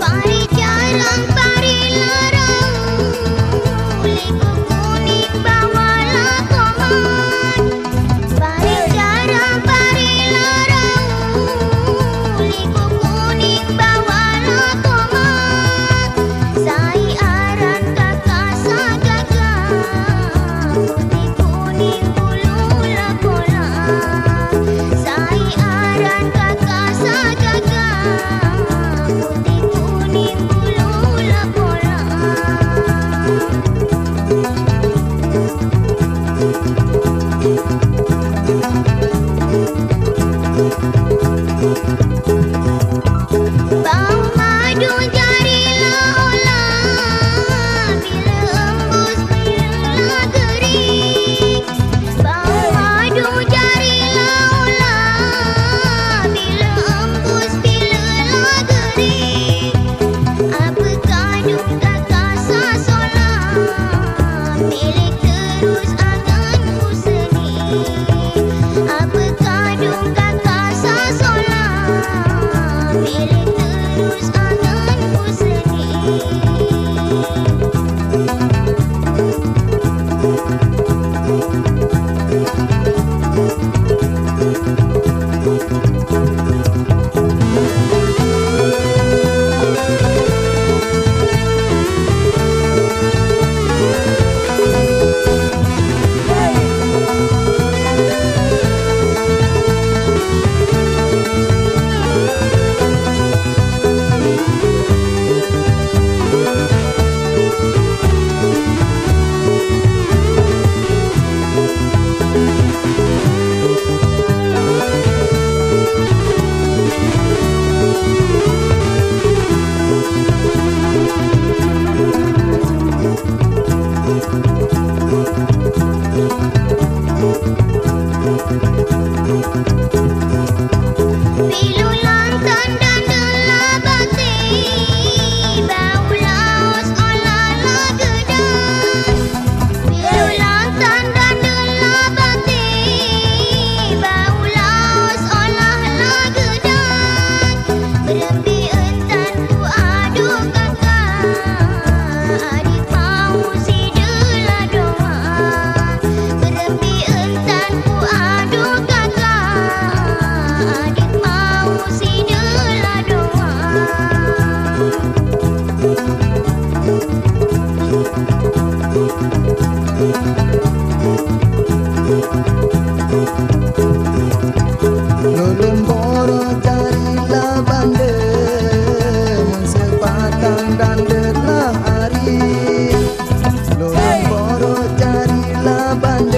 Party Thank bandera hari Lo hey. carilah bandera